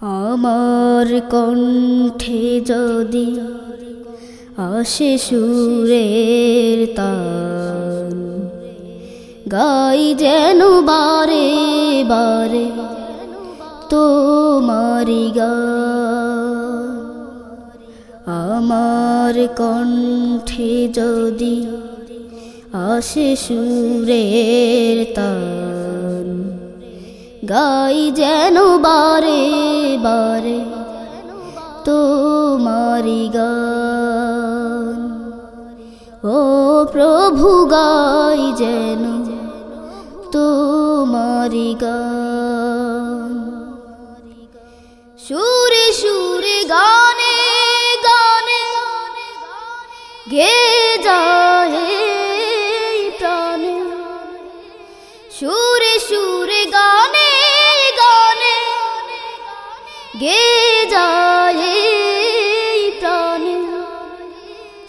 আমার কণ্ঠে যদি আসে সুরের তান গাই যেন বারে বারে তোমারি গান। আমার কণ্ঠে যদি আসে সুরের তান গাই যেন বারে বারে তোমারি গান। ও প্রভু গাই যেন তোমারি গান। সুরে সুরে গানে গানে গে যায় গে যায় প্রাণে।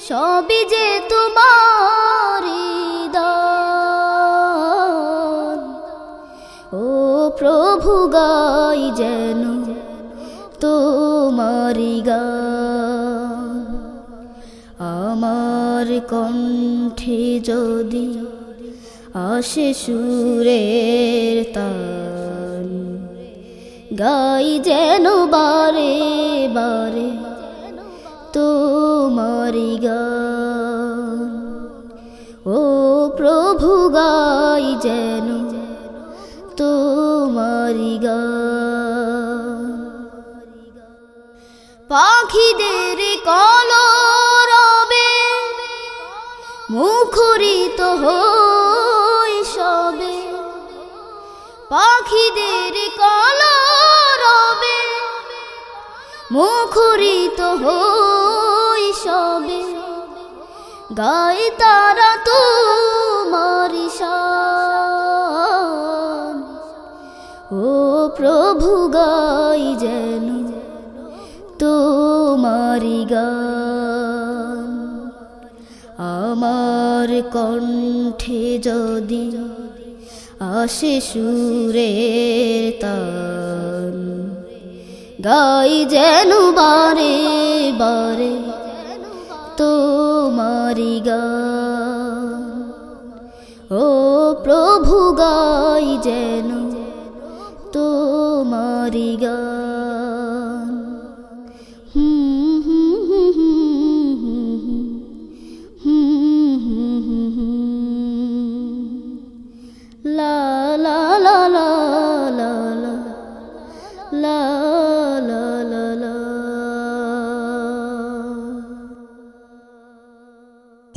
সবই যে তোমারি ও প্রভু গাই যেন তোমারি আমার কণ্ঠে যদি আসে সুরের তান গাই যেন বারে বারে তোমারি গান। ও প্রভু গাই যেন তোমারি গান। পাখিদের কলরবে মুখরিত হই সবে। পাখিদের কলরবে মুখরিত হই সবে। গায় তারা তোমারি শান। ও প্রভু, গাই যেন তোমারি গান। আমার কণ্ঠে যদি আসে সুরের তান গাই যেন বারে বারে তোমারি গান ও প্রভু গাই যেন তোমারি গান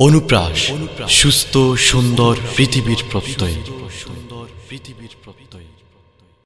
অনুপ্রাস সুস্থ সুন্দর পৃথিবীর প্রত্যয়। সুন্দর পৃথিবীর প্রত্যয়